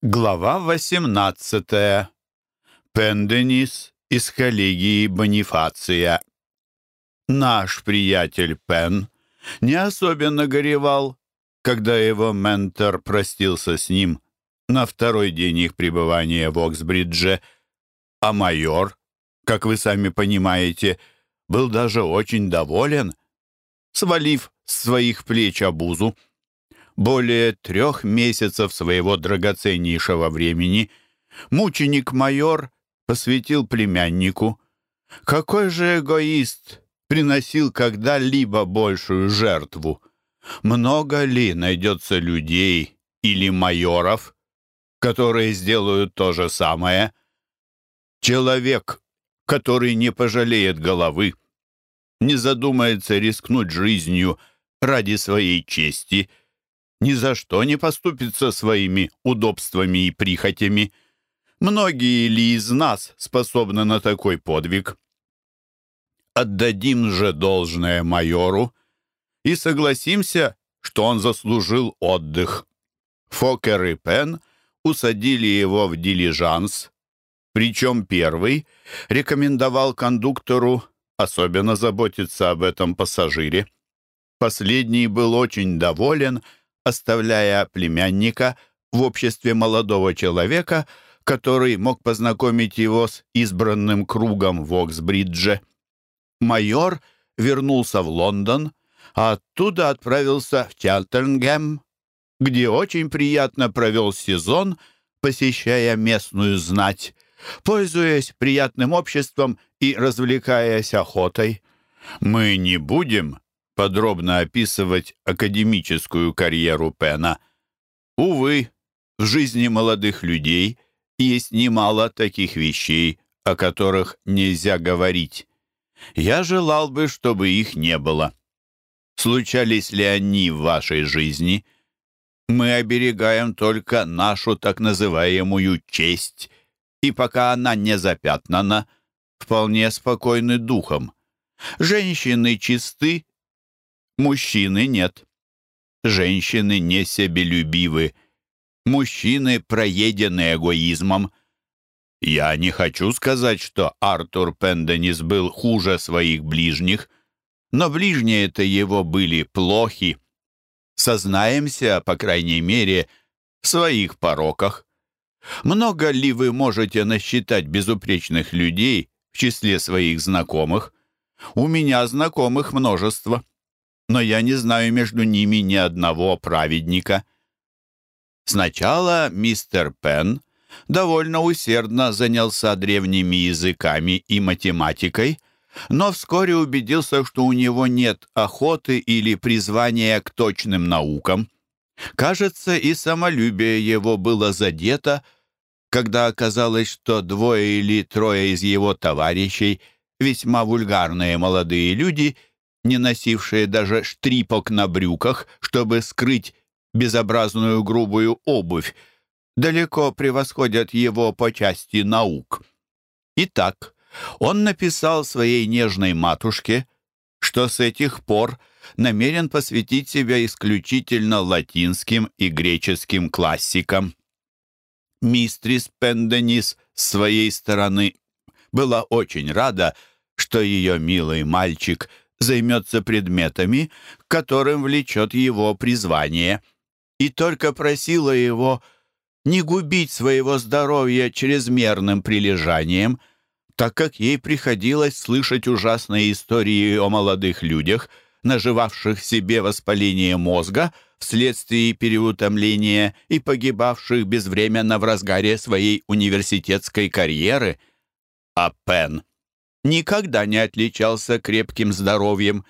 Глава 18. Пенденис из коллегии Бонифация. Наш приятель Пен не особенно горевал, когда его ментор простился с ним на второй день их пребывания в Оксбридже, а майор, как вы сами понимаете, был даже очень доволен, свалив с своих плеч обузу более трех месяцев своего драгоценнейшего времени мученик-майор посвятил племяннику. Какой же эгоист приносил когда-либо большую жертву? Много ли найдется людей или майоров, которые сделают то же самое? Человек, который не пожалеет головы, не задумается рискнуть жизнью ради своей чести — ни за что не поступится своими удобствами и прихотями. Многие ли из нас способны на такой подвиг? Отдадим же должное майору и согласимся, что он заслужил отдых. Фокер и Пен усадили его в дилижанс, причем первый рекомендовал кондуктору особенно заботиться об этом пассажире. Последний был очень доволен — оставляя племянника в обществе молодого человека, который мог познакомить его с избранным кругом в Оксбридже. Майор вернулся в Лондон, а оттуда отправился в Чалтернгем, где очень приятно провел сезон, посещая местную знать, пользуясь приятным обществом и развлекаясь охотой. Мы не будем подробно описывать академическую карьеру Пена. Увы, в жизни молодых людей есть немало таких вещей, о которых нельзя говорить. Я желал бы, чтобы их не было. Случались ли они в вашей жизни? Мы оберегаем только нашу так называемую честь, и пока она не запятнана, вполне спокойны духом. Женщины чисты Мужчины нет. Женщины не себелюбивы. Мужчины проедены эгоизмом. Я не хочу сказать, что Артур Пенденис был хуже своих ближних, но ближние-то его были плохи. Сознаемся, по крайней мере, в своих пороках. Много ли вы можете насчитать безупречных людей в числе своих знакомых? У меня знакомых множество но я не знаю между ними ни одного праведника. Сначала мистер Пен довольно усердно занялся древними языками и математикой, но вскоре убедился, что у него нет охоты или призвания к точным наукам. Кажется, и самолюбие его было задето, когда оказалось, что двое или трое из его товарищей, весьма вульгарные молодые люди — не носившие даже штрипок на брюках, чтобы скрыть безобразную грубую обувь, далеко превосходят его по части наук. Итак, он написал своей нежной матушке, что с этих пор намерен посвятить себя исключительно латинским и греческим классикам. Мистрис Пенденис с своей стороны была очень рада, что ее милый мальчик — займется предметами, которым влечет его призвание, и только просила его не губить своего здоровья чрезмерным прилежанием, так как ей приходилось слышать ужасные истории о молодых людях, наживавших себе воспаление мозга вследствие переутомления и погибавших безвременно в разгаре своей университетской карьеры. А Пен никогда не отличался крепким здоровьем,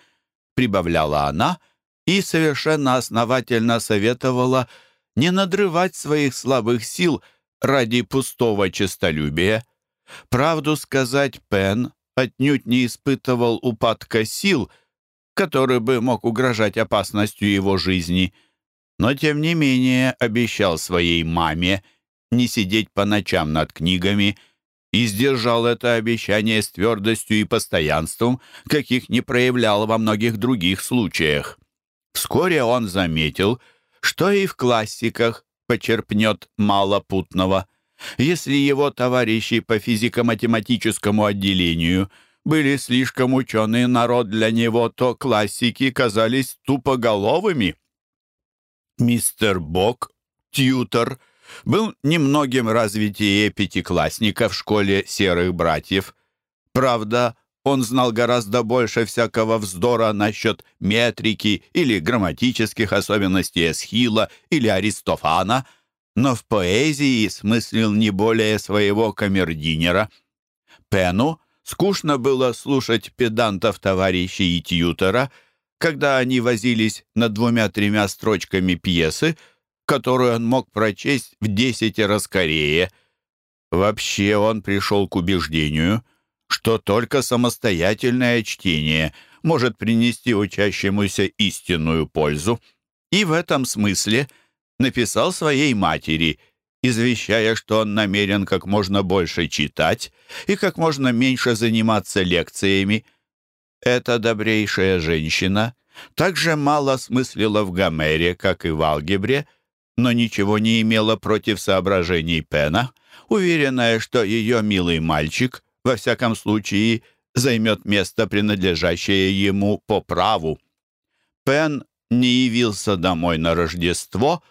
прибавляла она и совершенно основательно советовала не надрывать своих слабых сил ради пустого честолюбия. Правду сказать, Пен отнюдь не испытывал упадка сил, который бы мог угрожать опасностью его жизни, но тем не менее обещал своей маме не сидеть по ночам над книгами и сдержал это обещание с твердостью и постоянством, каких не проявлял во многих других случаях. Вскоре он заметил, что и в классиках почерпнет мало путного. Если его товарищи по физико-математическому отделению были слишком ученый народ для него, то классики казались тупоголовыми. Мистер Бок, тьютор, был немногим развитее пятиклассника в школе серых братьев. Правда, он знал гораздо больше всякого вздора насчет метрики или грамматических особенностей Эсхила или Аристофана, но в поэзии смыслил не более своего камердинера. Пену скучно было слушать педантов товарищей и тьютера, когда они возились над двумя-тремя строчками пьесы, которую он мог прочесть в десятеро скорее. Вообще он пришел к убеждению — что только самостоятельное чтение может принести учащемуся истинную пользу, и в этом смысле написал своей матери, извещая, что он намерен как можно больше читать и как можно меньше заниматься лекциями. Эта добрейшая женщина также мало смыслила в Гомере, как и в алгебре, но ничего не имела против соображений Пена, уверенная, что ее милый мальчик во всяком случае, займет место, принадлежащее ему по праву. Пен не явился домой на Рождество,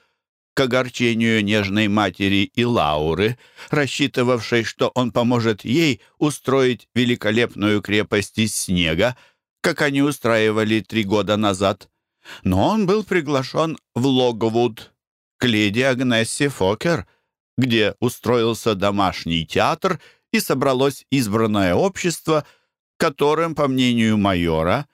к огорчению нежной матери и Лауры, рассчитывавшей, что он поможет ей устроить великолепную крепость из снега, как они устраивали три года назад. Но он был приглашен в Логвуд к леди Агнессе Фокер, где устроился домашний театр — и собралось избранное общество, которым, по мнению майора,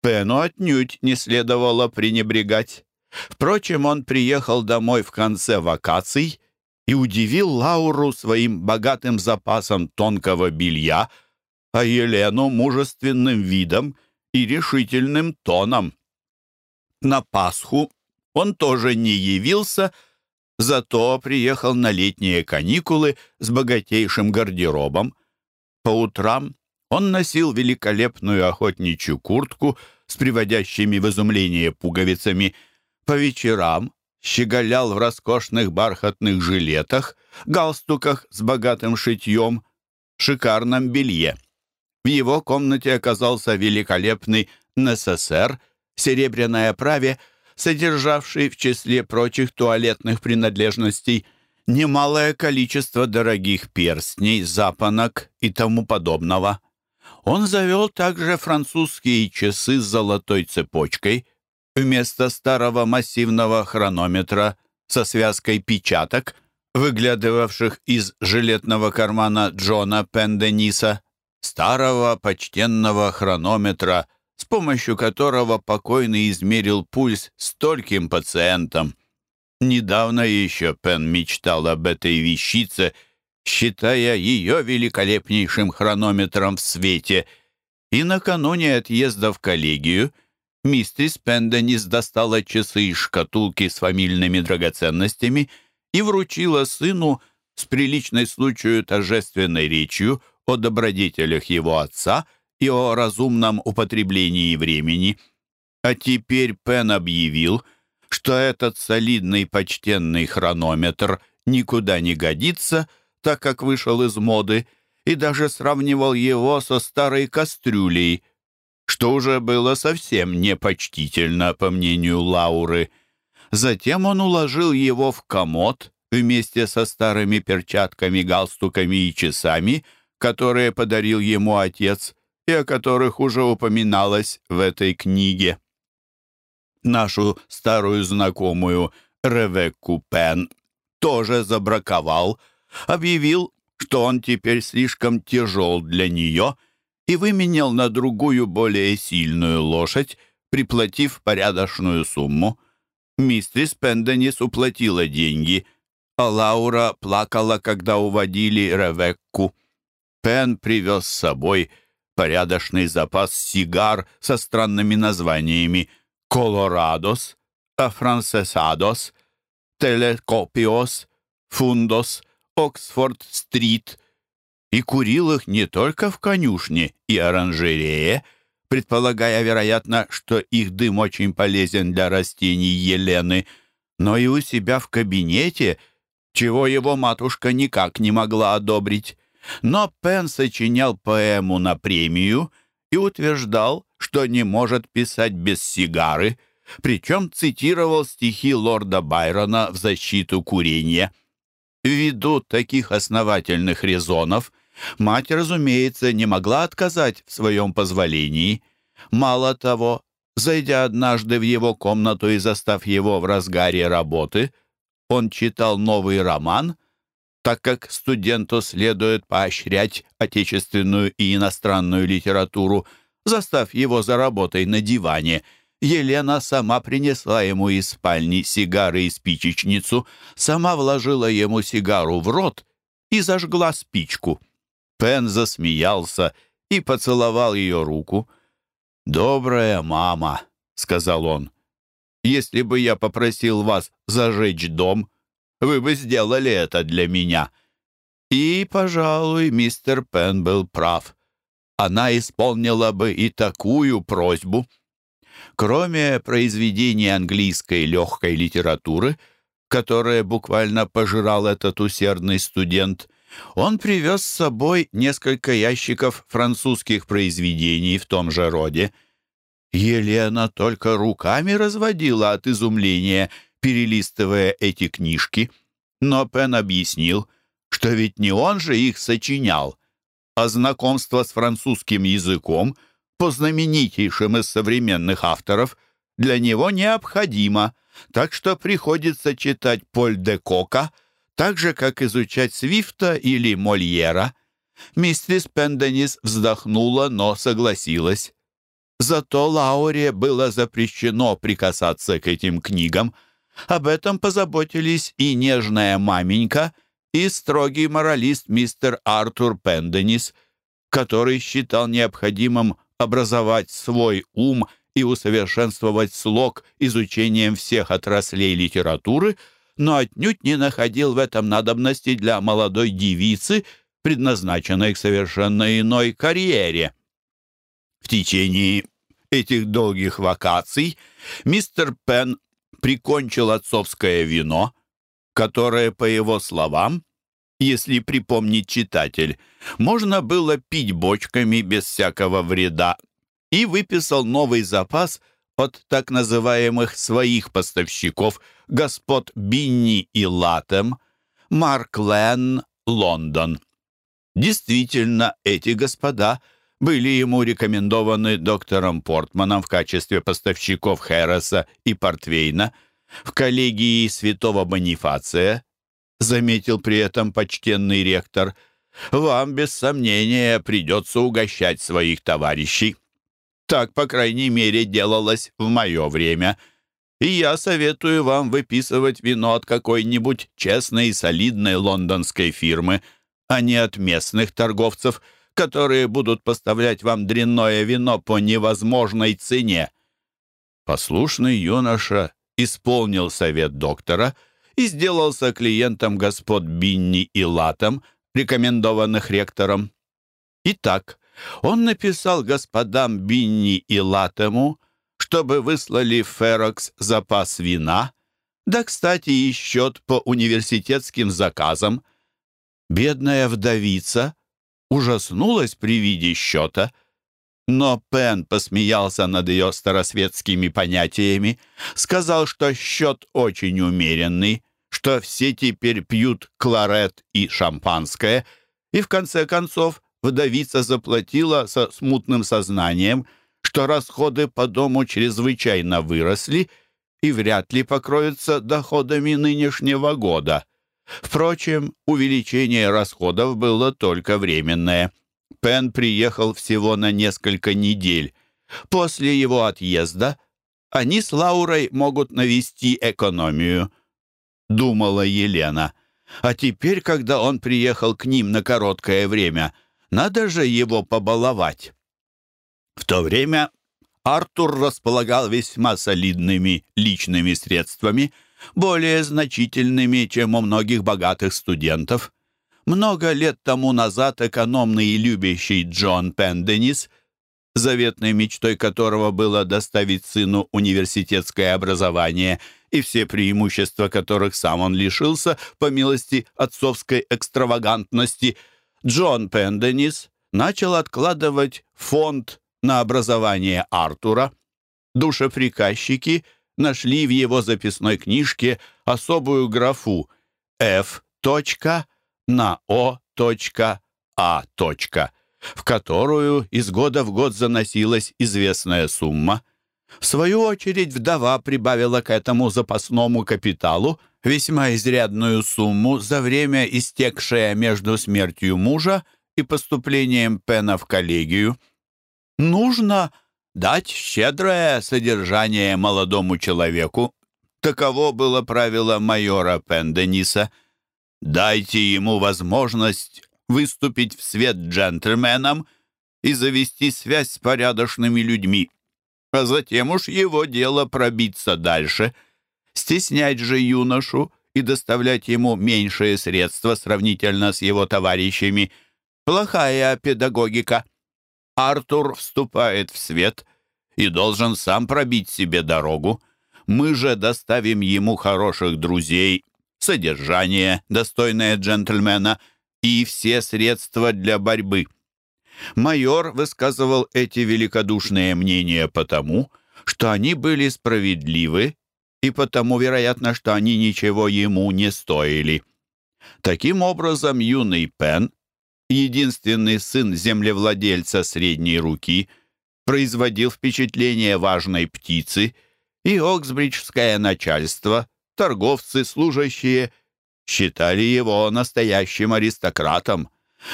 Пену отнюдь не следовало пренебрегать. Впрочем, он приехал домой в конце вакаций и удивил Лауру своим богатым запасом тонкого белья, а Елену мужественным видом и решительным тоном. На Пасху он тоже не явился, Зато приехал на летние каникулы с богатейшим гардеробом. По утрам он носил великолепную охотничью куртку с приводящими в изумление пуговицами. По вечерам щеголял в роскошных бархатных жилетах, галстуках с богатым шитьем, шикарном белье. В его комнате оказался великолепный НССР, серебряное праве — содержавший в числе прочих туалетных принадлежностей немалое количество дорогих перстней, запонок и тому подобного. Он завел также французские часы с золотой цепочкой вместо старого массивного хронометра со связкой печаток, выглядывавших из жилетного кармана Джона Пендениса, старого почтенного хронометра — с помощью которого покойный измерил пульс стольким пациентам. Недавно еще Пен мечтал об этой вещице, считая ее великолепнейшим хронометром в свете, и накануне отъезда в коллегию мистрис Пенденис достала часы из шкатулки с фамильными драгоценностями и вручила сыну с приличной случаю торжественной речью о добродетелях его отца — и о разумном употреблении времени. А теперь Пен объявил, что этот солидный почтенный хронометр никуда не годится, так как вышел из моды, и даже сравнивал его со старой кастрюлей, что уже было совсем непочтительно, по мнению Лауры. Затем он уложил его в комод вместе со старыми перчатками, галстуками и часами, которые подарил ему отец, и о которых уже упоминалось в этой книге. Нашу старую знакомую Ревекку Пен тоже забраковал, объявил, что он теперь слишком тяжел для нее и выменял на другую более сильную лошадь, приплатив порядочную сумму. Мистрис Пенденис уплатила деньги, а Лаура плакала, когда уводили Ревекку. Пен привез с собой порядочный запас сигар со странными названиями «Колорадос», «Афрансесадос», «Телекопиос», «Фундос», «Оксфорд-стрит» и курил их не только в конюшне и оранжерее, предполагая, вероятно, что их дым очень полезен для растений Елены, но и у себя в кабинете, чего его матушка никак не могла одобрить. Но Пен сочинял поэму на премию и утверждал, что не может писать без сигары, причем цитировал стихи лорда Байрона в защиту курения. Ввиду таких основательных резонов мать, разумеется, не могла отказать в своем позволении. Мало того, зайдя однажды в его комнату и застав его в разгаре работы, он читал новый роман — так как студенту следует поощрять отечественную и иностранную литературу, застав его за работой на диване, Елена сама принесла ему из спальни сигары и спичечницу, сама вложила ему сигару в рот и зажгла спичку. Пен засмеялся и поцеловал ее руку. «Добрая мама», — сказал он, — «если бы я попросил вас зажечь дом, вы бы сделали это для меня». И, пожалуй, мистер Пен был прав. Она исполнила бы и такую просьбу. Кроме произведений английской легкой литературы, которое буквально пожирал этот усердный студент, он привез с собой несколько ящиков французских произведений в том же роде. Елена только руками разводила от изумления — перелистывая эти книжки. Но Пен объяснил, что ведь не он же их сочинял, а знакомство с французским языком по знаменитейшим из современных авторов для него необходимо, так что приходится читать Поль де Кока, так же, как изучать Свифта или Мольера. Миссис Пенденис вздохнула, но согласилась. Зато Лауре было запрещено прикасаться к этим книгам — об этом позаботились и нежная маменька, и строгий моралист мистер Артур Пенденис, который считал необходимым образовать свой ум и усовершенствовать слог изучением всех отраслей литературы, но отнюдь не находил в этом надобности для молодой девицы, предназначенной к совершенно иной карьере. В течение этих долгих вакаций мистер Пен прикончил отцовское вино, которое, по его словам, если припомнить читатель, можно было пить бочками без всякого вреда, и выписал новый запас от так называемых своих поставщиков господ Бинни и Латем, Марк Лен, Лондон. Действительно, эти господа – были ему рекомендованы доктором Портманом в качестве поставщиков Хэрроса и Портвейна в коллегии святого Бонифация, заметил при этом почтенный ректор, вам, без сомнения, придется угощать своих товарищей. Так, по крайней мере, делалось в мое время. И я советую вам выписывать вино от какой-нибудь честной и солидной лондонской фирмы, а не от местных торговцев – которые будут поставлять вам дрянное вино по невозможной цене». Послушный юноша исполнил совет доктора и сделался клиентом господ Бинни и Латом, рекомендованных ректором. Итак, он написал господам Бинни и Латему, чтобы выслали Ферокс запас вина, да, кстати, и счет по университетским заказам. Бедная вдовица ужаснулась при виде счета, но Пен посмеялся над ее старосветскими понятиями, сказал, что счет очень умеренный, что все теперь пьют кларет и шампанское, и в конце концов вдовица заплатила со смутным сознанием, что расходы по дому чрезвычайно выросли и вряд ли покроются доходами нынешнего года. Впрочем, увеличение расходов было только временное. Пен приехал всего на несколько недель. После его отъезда они с Лаурой могут навести экономию, думала Елена. А теперь, когда он приехал к ним на короткое время, надо же его побаловать. В то время Артур располагал весьма солидными личными средствами – более значительными, чем у многих богатых студентов. Много лет тому назад экономный и любящий Джон Пенденис, заветной мечтой которого было доставить сыну университетское образование, и все преимущества которых сам он лишился по милости отцовской экстравагантности, Джон Пенденис начал откладывать фонд на образование Артура. Душеприказчики нашли в его записной книжке особую графу F. на O. А. в которую из года в год заносилась известная сумма. В свою очередь вдова прибавила к этому запасному капиталу весьма изрядную сумму за время, истекшее между смертью мужа и поступлением Пена в коллегию. Нужно дать щедрое содержание молодому человеку. Таково было правило майора Пендениса. Дайте ему возможность выступить в свет джентльменам и завести связь с порядочными людьми. А затем уж его дело пробиться дальше. Стеснять же юношу и доставлять ему меньшие средства сравнительно с его товарищами — плохая педагогика. Артур вступает в свет и должен сам пробить себе дорогу. Мы же доставим ему хороших друзей, содержание, достойное джентльмена, и все средства для борьбы. Майор высказывал эти великодушные мнения потому, что они были справедливы, и потому, вероятно, что они ничего ему не стоили. Таким образом, юный Пен единственный сын землевладельца средней руки, производил впечатление важной птицы, и Оксбриджское начальство, торговцы, служащие, считали его настоящим аристократом.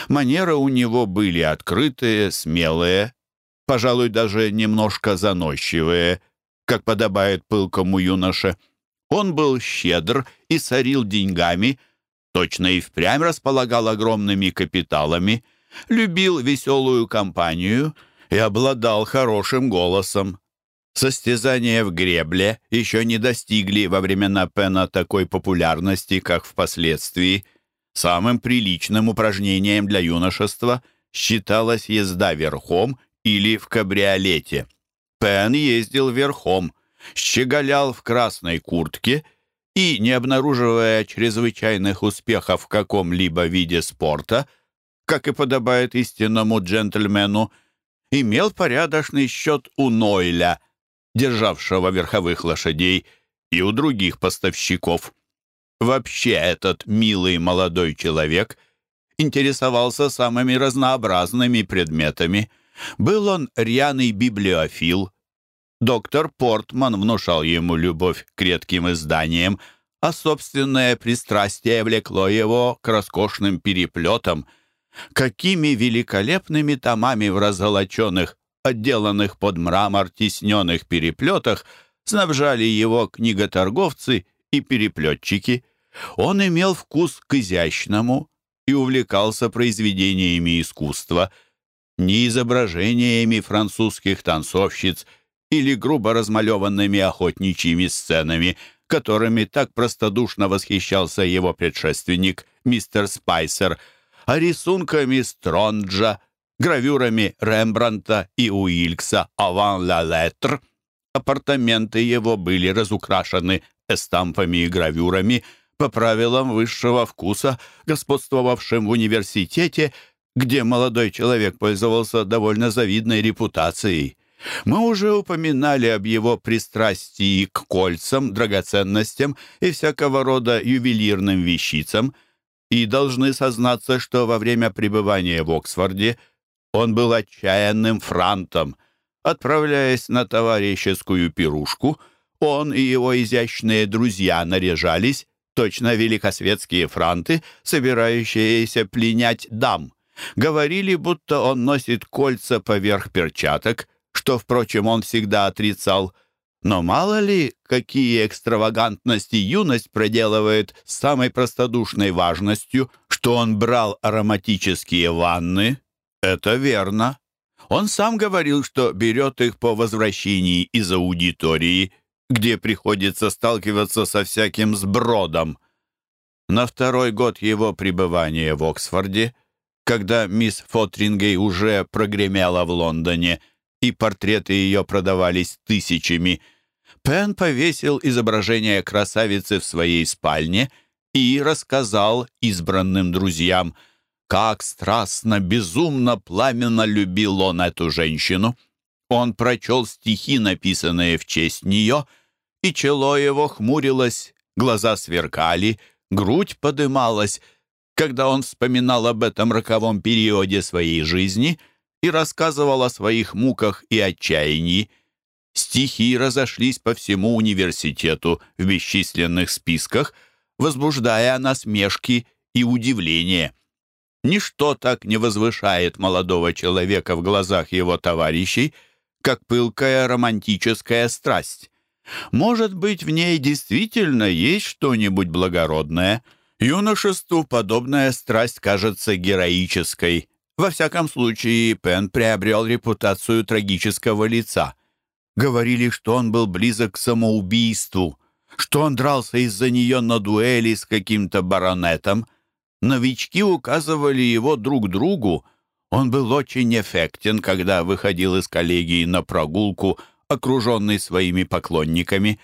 Манеры у него были открытые, смелые, пожалуй, даже немножко заносчивые, как подобает пылкому юноше. Он был щедр и сорил деньгами — точно и впрямь располагал огромными капиталами, любил веселую компанию и обладал хорошим голосом. Состязания в гребле еще не достигли во времена Пена такой популярности, как впоследствии. Самым приличным упражнением для юношества считалась езда верхом или в кабриолете. Пен ездил верхом, щеголял в красной куртке и, не обнаруживая чрезвычайных успехов в каком-либо виде спорта, как и подобает истинному джентльмену, имел порядочный счет у Нойля, державшего верховых лошадей, и у других поставщиков. Вообще этот милый молодой человек интересовался самыми разнообразными предметами. Был он рьяный библиофил, Доктор Портман внушал ему любовь к редким изданиям, а собственное пристрастие влекло его к роскошным переплетам. Какими великолепными томами в разолоченных, отделанных под мрамор тисненных переплетах снабжали его книготорговцы и переплетчики. Он имел вкус к изящному и увлекался произведениями искусства, не изображениями французских танцовщиц – или грубо размалеванными охотничьими сценами, которыми так простодушно восхищался его предшественник, мистер Спайсер, а рисунками Стронджа, гравюрами Рембранта и Уилькса «Avant la lettre». Апартаменты его были разукрашены эстампами и гравюрами по правилам высшего вкуса, господствовавшим в университете, где молодой человек пользовался довольно завидной репутацией. Мы уже упоминали об его пристрастии к кольцам, драгоценностям и всякого рода ювелирным вещицам, и должны сознаться, что во время пребывания в Оксфорде он был отчаянным франтом. Отправляясь на товарищескую пирушку, он и его изящные друзья наряжались, точно великосветские франты, собирающиеся пленять дам. Говорили, будто он носит кольца поверх перчаток — что, впрочем, он всегда отрицал. Но мало ли, какие экстравагантности юность проделывает с самой простодушной важностью, что он брал ароматические ванны. Это верно. Он сам говорил, что берет их по возвращении из аудитории, где приходится сталкиваться со всяким сбродом. На второй год его пребывания в Оксфорде, когда мисс Фотрингей уже прогремела в Лондоне – и портреты ее продавались тысячами. Пен повесил изображение красавицы в своей спальне и рассказал избранным друзьям, как страстно, безумно, пламенно любил он эту женщину. Он прочел стихи, написанные в честь нее, и чело его хмурилось, глаза сверкали, грудь подымалась, когда он вспоминал об этом роковом периоде своей жизни и рассказывал о своих муках и отчаянии. Стихи разошлись по всему университету в бесчисленных списках, возбуждая насмешки и удивление. Ничто так не возвышает молодого человека в глазах его товарищей, как пылкая романтическая страсть. Может быть, в ней действительно есть что-нибудь благородное. Юношеству подобная страсть кажется героической. Во всяком случае, Пен приобрел репутацию трагического лица — Говорили, что он был близок к самоубийству, что он дрался из-за нее на дуэли с каким-то баронетом. Новички указывали его друг другу. Он был очень эффектен, когда выходил из коллегии на прогулку, окруженный своими поклонниками.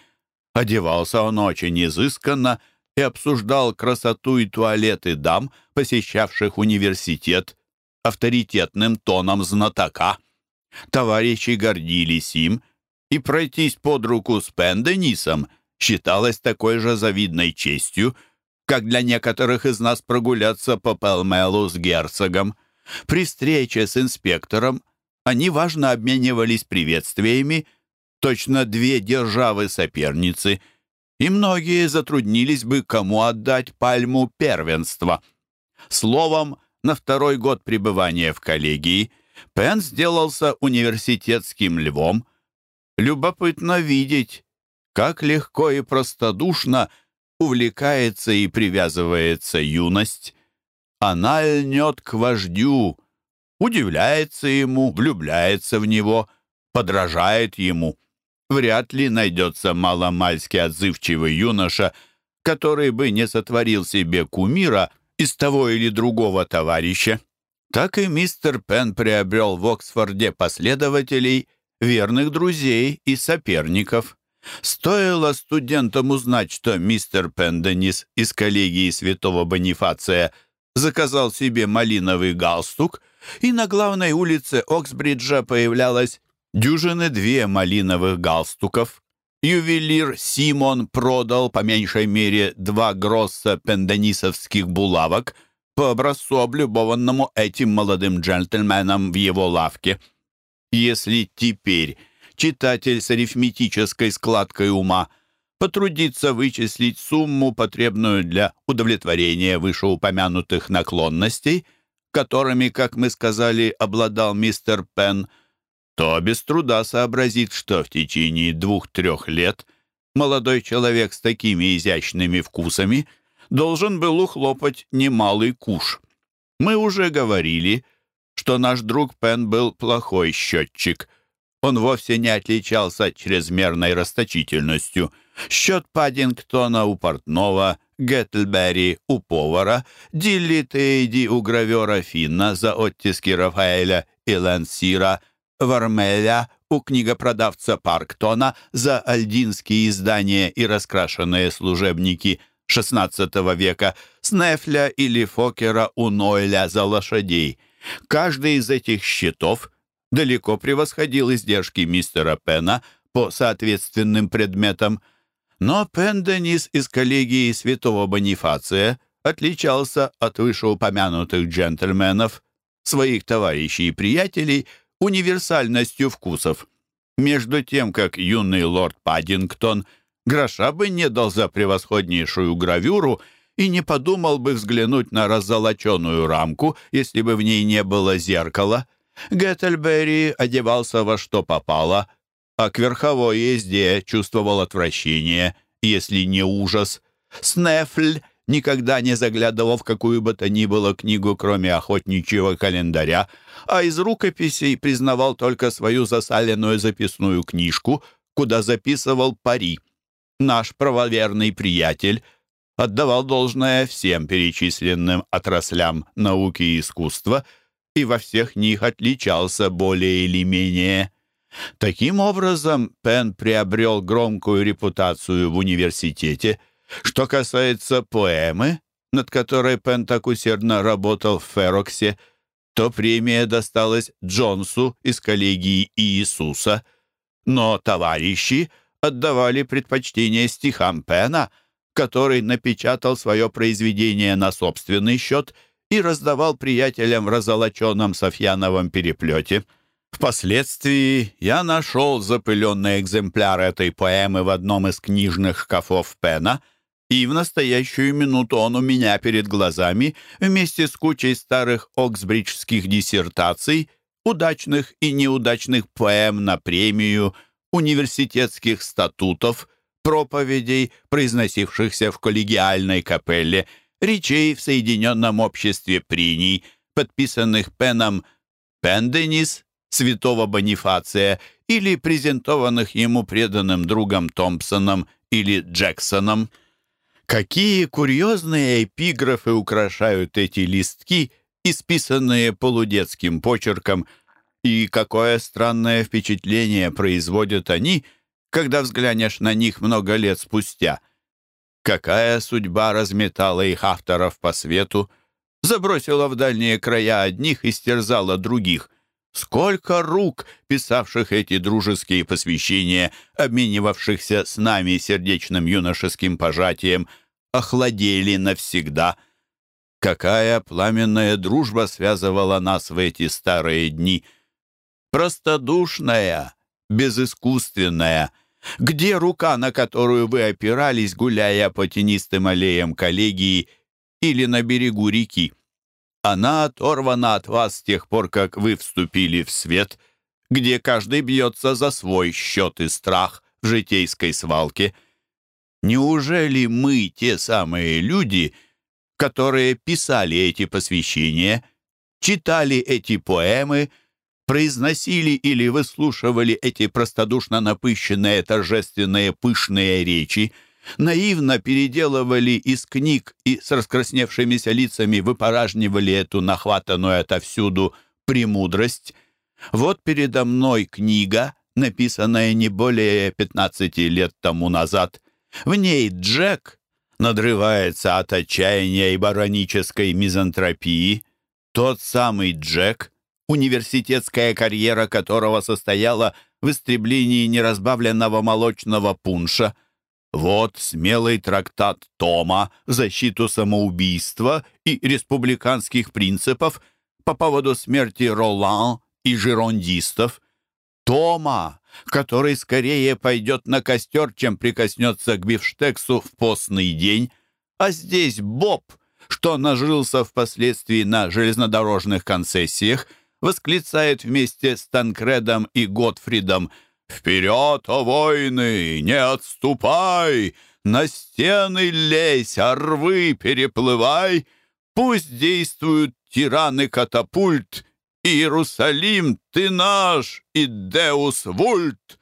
Одевался он очень изысканно и обсуждал красоту и туалеты дам, посещавших университет, авторитетным тоном знатока. Товарищи гордились им и пройтись под руку с Пенденисом считалось такой же завидной честью, как для некоторых из нас прогуляться по Пелмелу с герцогом. При встрече с инспектором они важно обменивались приветствиями, точно две державы-соперницы, и многие затруднились бы, кому отдать пальму первенства. Словом, на второй год пребывания в коллегии Пен сделался университетским львом, Любопытно видеть, как легко и простодушно увлекается и привязывается юность. Она льнет к вождю, удивляется ему, влюбляется в него, подражает ему. Вряд ли найдется маломальски отзывчивый юноша, который бы не сотворил себе кумира из того или другого товарища. Так и мистер Пен приобрел в Оксфорде последователей – верных друзей и соперников. Стоило студентам узнать, что мистер Пенденис из коллегии святого Бонифация заказал себе малиновый галстук, и на главной улице Оксбриджа появлялась дюжины две малиновых галстуков. Ювелир Симон продал по меньшей мере два гросса пенденисовских булавок по образцу, облюбованному этим молодым джентльменом в его лавке. Если теперь читатель с арифметической складкой ума потрудится вычислить сумму, потребную для удовлетворения вышеупомянутых наклонностей, которыми, как мы сказали, обладал мистер Пен, то без труда сообразит, что в течение двух-трех лет молодой человек с такими изящными вкусами должен был ухлопать немалый куш. Мы уже говорили, что наш друг Пен был плохой счетчик. Он вовсе не отличался чрезмерной расточительностью. Счет Паддингтона у портного, Геттлберри у повара, Дилли Тейди у гравера Финна за оттиски Рафаэля и Лансира, Вармеля у книгопродавца Парктона за альдинские издания и раскрашенные служебники XVI века, Снефля или Фокера у Нойля за лошадей — Каждый из этих счетов далеко превосходил издержки мистера Пена по соответственным предметам, но Пен Денис из коллегии святого Бонифация отличался от вышеупомянутых джентльменов, своих товарищей и приятелей, универсальностью вкусов. Между тем, как юный лорд Паддингтон гроша бы не дал за превосходнейшую гравюру — и не подумал бы взглянуть на раззолоченную рамку, если бы в ней не было зеркала. Геттельберри одевался во что попало, а к верховой езде чувствовал отвращение, если не ужас. Снефль никогда не заглядывал в какую бы то ни было книгу, кроме охотничьего календаря, а из рукописей признавал только свою засаленную записную книжку, куда записывал пари. Наш правоверный приятель — отдавал должное всем перечисленным отраслям науки и искусства и во всех них отличался более или менее. Таким образом, Пен приобрел громкую репутацию в университете. Что касается поэмы, над которой Пен так усердно работал в Фероксе, то премия досталась Джонсу из коллегии Иисуса, но товарищи отдавали предпочтение стихам Пена, который напечатал свое произведение на собственный счет и раздавал приятелям в разолоченном Софьяновом переплете. Впоследствии я нашел запыленный экземпляр этой поэмы в одном из книжных шкафов Пена — и в настоящую минуту он у меня перед глазами вместе с кучей старых оксбриджских диссертаций, удачных и неудачных поэм на премию, университетских статутов, проповедей, произносившихся в коллегиальной капелле, речей в Соединенном обществе приний, подписанных Пеном Пенденис, святого Бонифация, или презентованных ему преданным другом Томпсоном или Джексоном – Какие курьезные эпиграфы украшают эти листки, исписанные полудетским почерком, и какое странное впечатление производят они, когда взглянешь на них много лет спустя. Какая судьба разметала их авторов по свету, забросила в дальние края одних и стерзала других. Сколько рук, писавших эти дружеские посвящения, обменивавшихся с нами сердечным юношеским пожатием — охладели навсегда. Какая пламенная дружба связывала нас в эти старые дни! Простодушная, безыскусственная. Где рука, на которую вы опирались, гуляя по тенистым аллеям коллегии или на берегу реки? Она оторвана от вас с тех пор, как вы вступили в свет, где каждый бьется за свой счет и страх в житейской свалке — Неужели мы те самые люди, которые писали эти посвящения, читали эти поэмы, произносили или выслушивали эти простодушно напыщенные, торжественные, пышные речи, наивно переделывали из книг и с раскрасневшимися лицами выпоражнивали эту нахватанную отовсюду премудрость. Вот передо мной книга, написанная не более 15 лет тому назад, в ней Джек надрывается от отчаяния и баронической мизантропии. Тот самый Джек, университетская карьера которого состояла в истреблении неразбавленного молочного пунша. Вот смелый трактат Тома защиту самоубийства и республиканских принципов по поводу смерти Ролан и жирондистов. Тома, который скорее пойдет на костер, чем прикоснется к бифштексу в постный день. А здесь Боб, что нажился впоследствии на железнодорожных концессиях, восклицает вместе с Танкредом и Готфридом «Вперед, о войны, не отступай! На стены лезь, а рвы переплывай! Пусть действуют тираны катапульт Иерусалим, ты наш, и Деус Вульт!»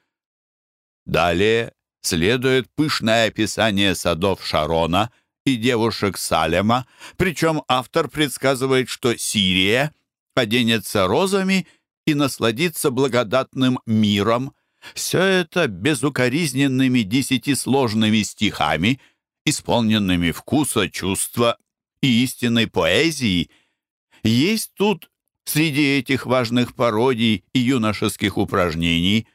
Далее следует пышное описание садов Шарона и девушек Салема, причем автор предсказывает, что Сирия оденется розами и насладится благодатным миром. Все это безукоризненными десятисложными стихами, исполненными вкуса, чувства и истинной поэзии. Есть тут Среди этих важных пародий и юношеских упражнений,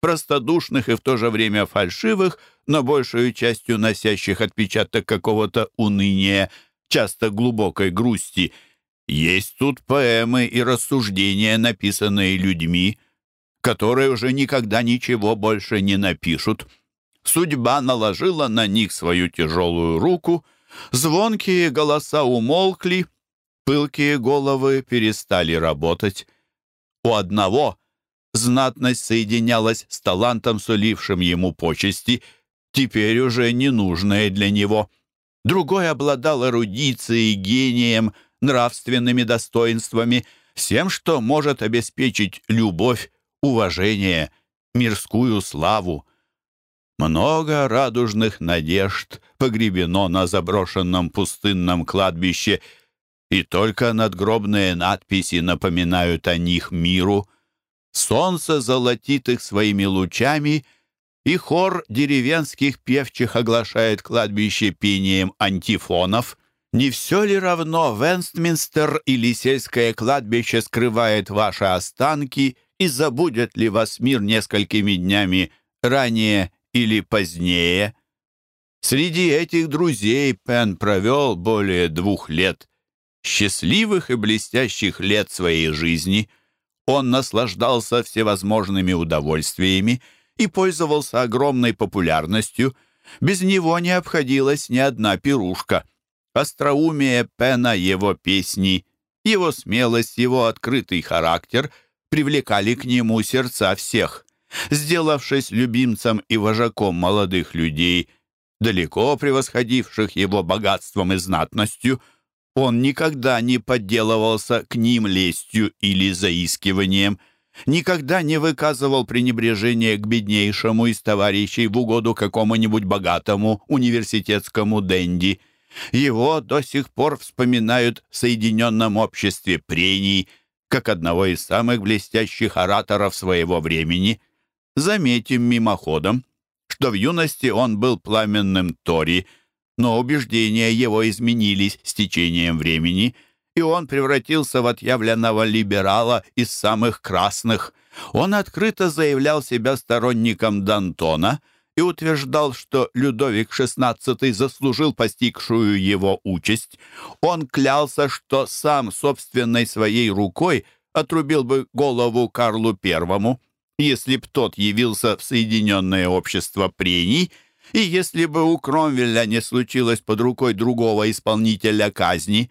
простодушных и в то же время фальшивых, но большую частью носящих отпечаток какого-то уныния, часто глубокой грусти, есть тут поэмы и рассуждения, написанные людьми, которые уже никогда ничего больше не напишут. Судьба наложила на них свою тяжелую руку, звонкие голоса умолкли — Пылкие головы перестали работать. У одного знатность соединялась с талантом, сулившим ему почести, теперь уже ненужное для него. Другой обладал эрудицией, гением, нравственными достоинствами, всем, что может обеспечить любовь, уважение, мирскую славу. Много радужных надежд погребено на заброшенном пустынном кладбище — и только надгробные надписи напоминают о них миру. Солнце золотит их своими лучами, и хор деревенских певчих оглашает кладбище пением антифонов. Не все ли равно Вестминстер или сельское кладбище скрывает ваши останки и забудет ли вас мир несколькими днями ранее или позднее? Среди этих друзей Пен провел более двух лет, счастливых и блестящих лет своей жизни. Он наслаждался всевозможными удовольствиями и пользовался огромной популярностью. Без него не обходилась ни одна пирушка. Остроумие Пена, его песни, его смелость, его открытый характер привлекали к нему сердца всех. Сделавшись любимцем и вожаком молодых людей – далеко превосходивших его богатством и знатностью, он никогда не подделывался к ним лестью или заискиванием, никогда не выказывал пренебрежения к беднейшему из товарищей в угоду какому-нибудь богатому университетскому денди. Его до сих пор вспоминают в Соединенном обществе прений как одного из самых блестящих ораторов своего времени. Заметим мимоходом, что в юности он был пламенным Тори, но убеждения его изменились с течением времени, и он превратился в отъявленного либерала из самых красных. Он открыто заявлял себя сторонником Д'Антона и утверждал, что Людовик XVI заслужил постигшую его участь. Он клялся, что сам собственной своей рукой отрубил бы голову Карлу Первому если б тот явился в Соединенное общество прений, и если бы у Кромвеля не случилось под рукой другого исполнителя казни.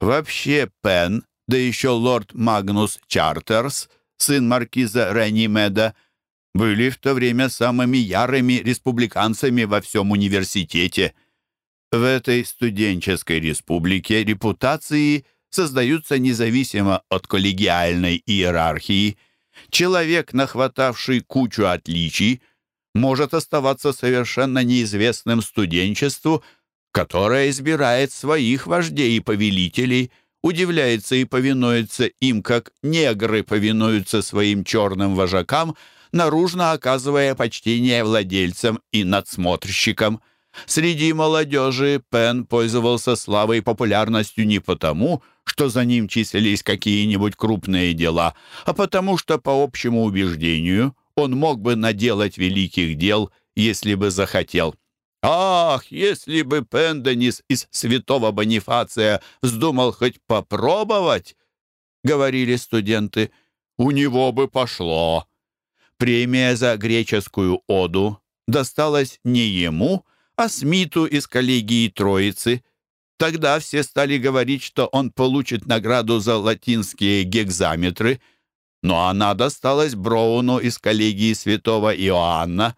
Вообще Пен, да еще лорд Магнус Чартерс, сын маркиза Ренимеда, были в то время самыми ярыми республиканцами во всем университете. В этой студенческой республике репутации создаются независимо от коллегиальной иерархии – Человек, нахватавший кучу отличий, может оставаться совершенно неизвестным студенчеству, которое избирает своих вождей и повелителей, удивляется и повинуется им, как негры повинуются своим черным вожакам, наружно оказывая почтение владельцам и надсмотрщикам. Среди молодежи Пен пользовался славой и популярностью не потому, что за ним числились какие-нибудь крупные дела, а потому что, по общему убеждению, он мог бы наделать великих дел, если бы захотел. «Ах, если бы Пенденис из святого Бонифация вздумал хоть попробовать!» — говорили студенты. «У него бы пошло!» Премия за греческую оду досталась не ему, а Смиту из коллегии Троицы — Тогда все стали говорить, что он получит награду за латинские гекзаметры, но она досталась Броуну из коллегии святого Иоанна.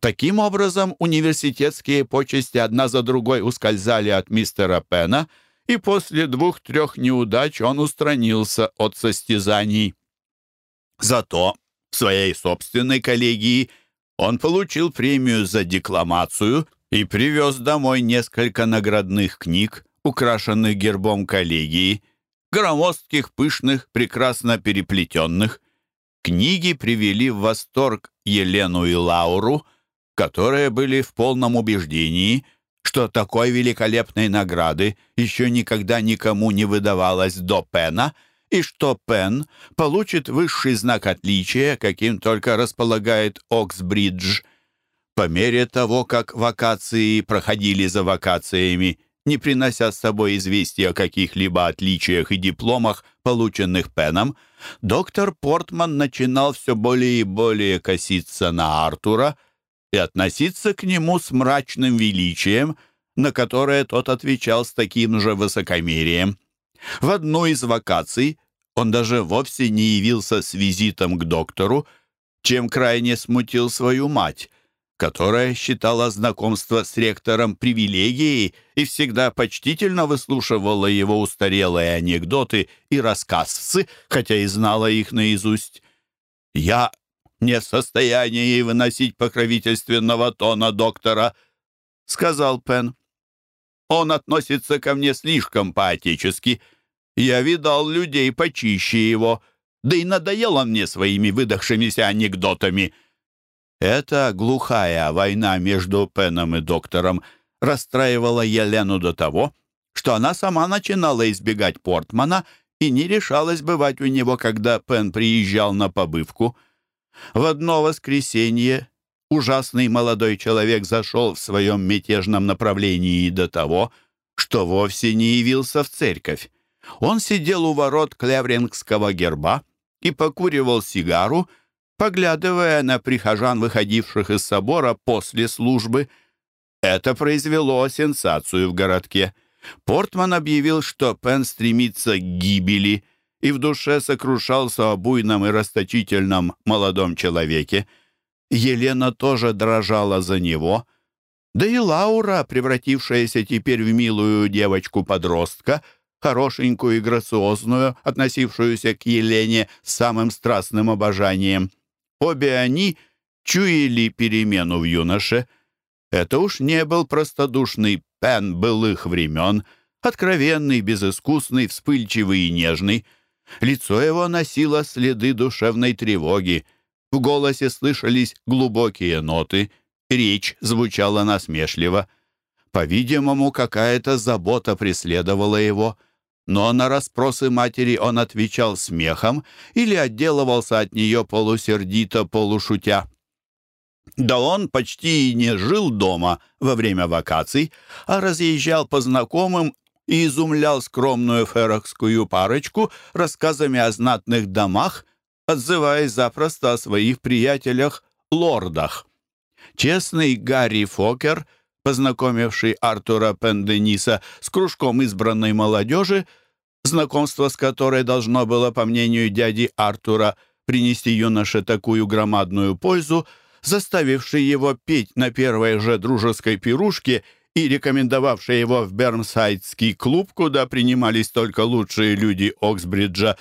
Таким образом, университетские почести одна за другой ускользали от мистера Пена, и после двух-трех неудач он устранился от состязаний. Зато в своей собственной коллегии он получил премию за декламацию и привез домой несколько наградных книг, украшенных гербом коллегии, громоздких, пышных, прекрасно переплетенных. Книги привели в восторг Елену и Лауру, которые были в полном убеждении, что такой великолепной награды еще никогда никому не выдавалось до Пена, и что Пен получит высший знак отличия, каким только располагает Оксбридж – по мере того, как вакации проходили за вакациями, не принося с собой известий о каких-либо отличиях и дипломах, полученных Пеном, доктор Портман начинал все более и более коситься на Артура и относиться к нему с мрачным величием, на которое тот отвечал с таким же высокомерием. В одну из вакаций он даже вовсе не явился с визитом к доктору, чем крайне смутил свою мать, которая считала знакомство с ректором привилегией и всегда почтительно выслушивала его устарелые анекдоты и рассказцы, хотя и знала их наизусть. «Я не в состоянии выносить покровительственного тона доктора», — сказал Пен. «Он относится ко мне слишком по-отечески. Я видал людей почище его, Да и надоел он мне своими выдохшимися анекдотами». Эта глухая война между Пеном и доктором расстраивала Елену до того, что она сама начинала избегать Портмана и не решалась бывать у него, когда Пен приезжал на побывку. В одно воскресенье ужасный молодой человек зашел в своем мятежном направлении до того, что вовсе не явился в церковь. Он сидел у ворот Клеврингского герба и покуривал сигару, поглядывая на прихожан, выходивших из собора после службы. Это произвело сенсацию в городке. Портман объявил, что Пен стремится к гибели, и в душе сокрушался о буйном и расточительном молодом человеке. Елена тоже дрожала за него. Да и Лаура, превратившаяся теперь в милую девочку-подростка, хорошенькую и грациозную, относившуюся к Елене с самым страстным обожанием. Обе они чуяли перемену в юноше. Это уж не был простодушный Пен былых времен, откровенный, безыскусный, вспыльчивый и нежный. Лицо его носило следы душевной тревоги. В голосе слышались глубокие ноты, речь звучала насмешливо. По-видимому, какая-то забота преследовала его, но на расспросы матери он отвечал смехом или отделывался от нее полусердито, полушутя. Да он почти и не жил дома во время вакаций, а разъезжал по знакомым и изумлял скромную ферокскую парочку рассказами о знатных домах, отзываясь запросто о своих приятелях-лордах. Честный Гарри Фокер, познакомивший Артура Пендениса с кружком избранной молодежи, знакомство с которой должно было, по мнению дяди Артура, принести юноше такую громадную пользу, заставивший его петь на первой же дружеской пирушке и рекомендовавший его в Бермсайдский клуб, куда принимались только лучшие люди Оксбриджа,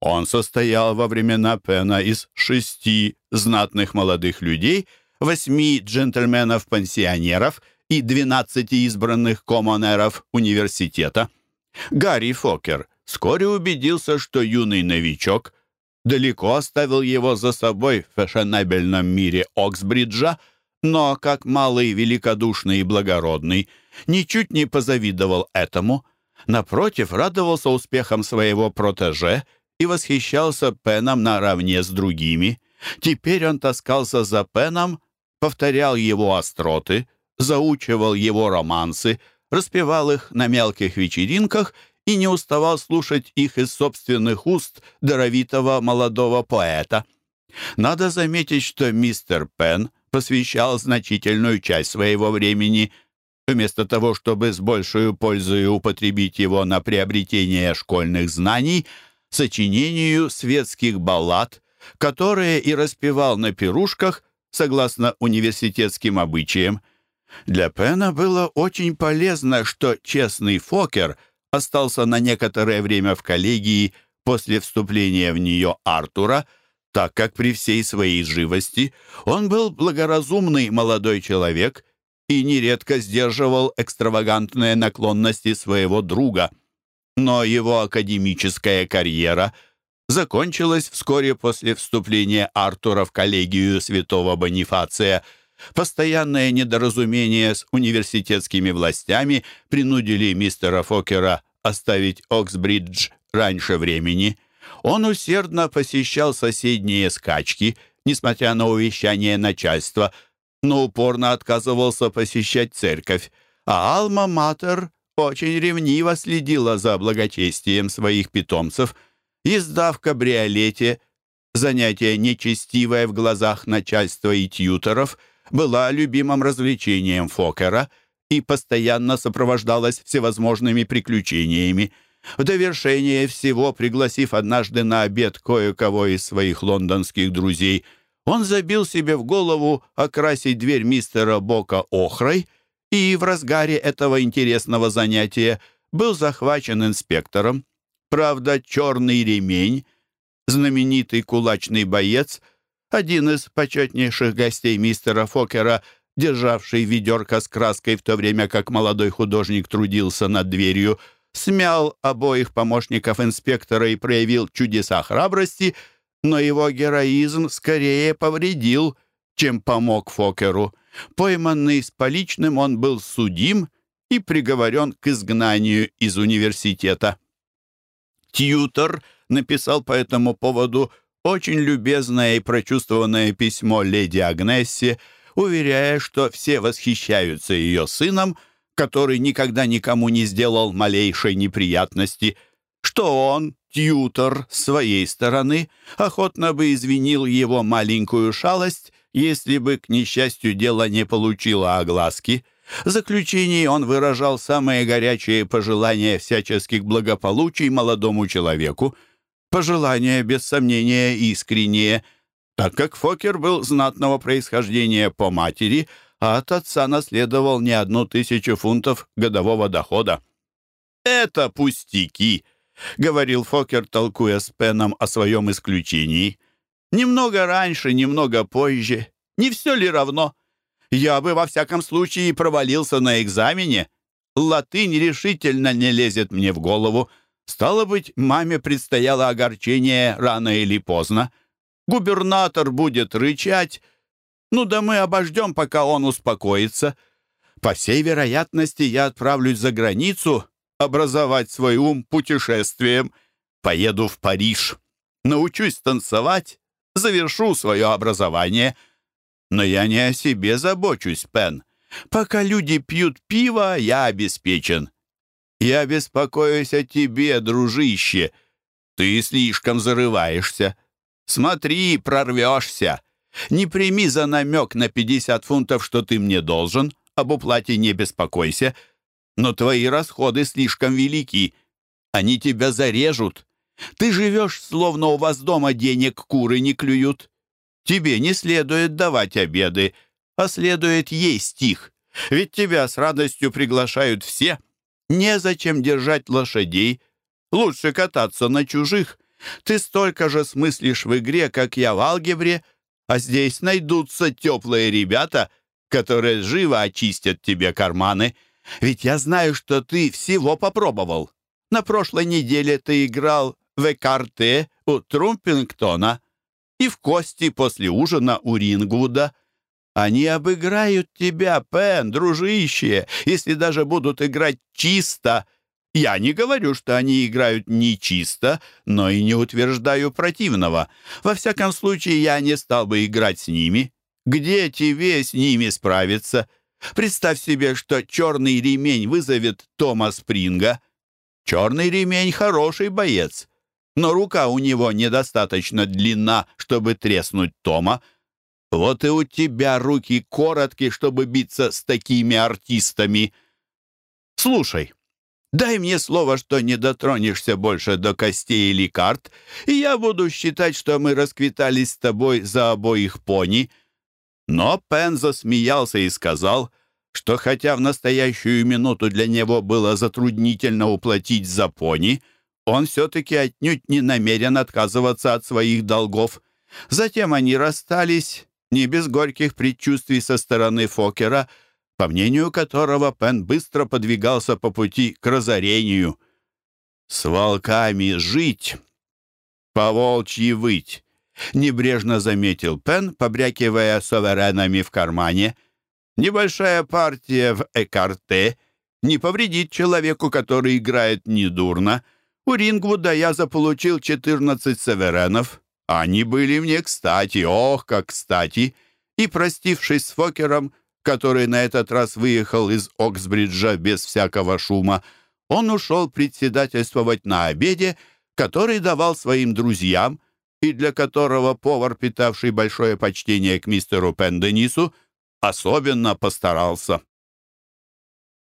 он состоял во времена Пена из шести знатных молодых людей, восьми джентльменов-пансионеров и двенадцати избранных коммонеров университета. Гарри Фокер вскоре убедился, что юный новичок далеко оставил его за собой в фешенебельном мире Оксбриджа, но, как малый, великодушный и благородный, ничуть не позавидовал этому. Напротив, радовался успехам своего протеже и восхищался Пеном наравне с другими. Теперь он таскался за Пеном, повторял его остроты, заучивал его романсы, распевал их на мелких вечеринках и не уставал слушать их из собственных уст даровитого молодого поэта. Надо заметить, что мистер Пен посвящал значительную часть своего времени вместо того, чтобы с большей пользой употребить его на приобретение школьных знаний, сочинению светских баллад, которые и распевал на пирушках, согласно университетским обычаям. Для Пена было очень полезно, что честный Фокер — остался на некоторое время в коллегии после вступления в нее Артура, так как при всей своей живости он был благоразумный молодой человек и нередко сдерживал экстравагантные наклонности своего друга. Но его академическая карьера закончилась вскоре после вступления Артура в коллегию святого Бонифация – Постоянное недоразумение с университетскими властями принудили мистера Фокера оставить Оксбридж раньше времени. Он усердно посещал соседние скачки, несмотря на увещание начальства, но упорно отказывался посещать церковь, а Алма-Матер очень ревниво следила за благочестием своих питомцев. Езда в кабриолете, занятие нечестивое в глазах начальства и тьюторов — была любимым развлечением Фокера и постоянно сопровождалась всевозможными приключениями. В довершение всего, пригласив однажды на обед кое-кого из своих лондонских друзей, он забил себе в голову окрасить дверь мистера Бока охрой и в разгаре этого интересного занятия был захвачен инспектором. Правда, черный ремень, знаменитый кулачный боец — один из почетнейших гостей мистера Фокера, державший ведерко с краской в то время как молодой художник трудился над дверью, смял обоих помощников инспектора и проявил чудеса храбрости, но его героизм скорее повредил, чем помог Фокеру. Пойманный с поличным, он был судим и приговорен к изгнанию из университета. Тьютор написал по этому поводу очень любезное и прочувствованное письмо леди Агнессе, уверяя, что все восхищаются ее сыном, который никогда никому не сделал малейшей неприятности, что он, тьютор, с своей стороны, охотно бы извинил его маленькую шалость, если бы, к несчастью, дело не получило огласки. В заключении он выражал самые горячие пожелания всяческих благополучий молодому человеку, пожелания, без сомнения, искренние, так как Фокер был знатного происхождения по матери, а от отца наследовал не одну тысячу фунтов годового дохода. «Это пустяки», — говорил Фокер, толкуя с Пеном о своем исключении. «Немного раньше, немного позже. Не все ли равно? Я бы во всяком случае провалился на экзамене. Латынь решительно не лезет мне в голову. Стало быть, маме предстояло огорчение рано или поздно. Губернатор будет рычать. Ну да мы обождем, пока он успокоится. По всей вероятности, я отправлюсь за границу образовать свой ум путешествием. Поеду в Париж. Научусь танцевать, завершу свое образование — но я не о себе забочусь, Пен. Пока люди пьют пиво, я обеспечен. Я беспокоюсь о тебе, дружище. Ты слишком зарываешься. Смотри, прорвешься. Не прими за намек на 50 фунтов, что ты мне должен. Об уплате не беспокойся. Но твои расходы слишком велики. Они тебя зарежут. Ты живешь, словно у вас дома денег куры не клюют. Тебе не следует давать обеды, а следует есть их. Ведь тебя с радостью приглашают все. Незачем держать лошадей. Лучше кататься на чужих. Ты столько же смыслишь в игре, как я в алгебре, а здесь найдутся теплые ребята, которые живо очистят тебе карманы. Ведь я знаю, что ты всего попробовал. На прошлой неделе ты играл в экарте у Трумпингтона и в кости после ужина у Рингвуда. Они обыграют тебя, Пен, дружище, если даже будут играть чисто. Я не говорю, что они играют нечисто, но и не утверждаю противного. Во всяком случае, я не стал бы играть с ними. Где тебе с ними справиться? Представь себе, что черный ремень вызовет Тома Спринга. Черный ремень — хороший боец но рука у него недостаточно длинна, чтобы треснуть Тома. Вот и у тебя руки короткие, чтобы биться с такими артистами. Слушай, дай мне слово, что не дотронешься больше до костей или карт, и я буду считать, что мы расквитались с тобой за обоих пони». Но Пен засмеялся и сказал, что хотя в настоящую минуту для него было затруднительно уплатить за пони, — он все-таки отнюдь не намерен отказываться от своих долгов. Затем они расстались, не без горьких предчувствий со стороны Фокера, по мнению которого Пен быстро подвигался по пути к разорению. «С волками жить, по волчьи выть», — небрежно заметил Пен, побрякивая суверенами в кармане. «Небольшая партия в экарте не повредит человеку, который играет недурно». У Рингвуда я заполучил 14 северенов. Они были мне кстати, ох, как кстати. И, простившись с Фокером, который на этот раз выехал из Оксбриджа без всякого шума, он ушел председательствовать на обеде, который давал своим друзьям, и для которого повар, питавший большое почтение к мистеру Пенденису, особенно постарался.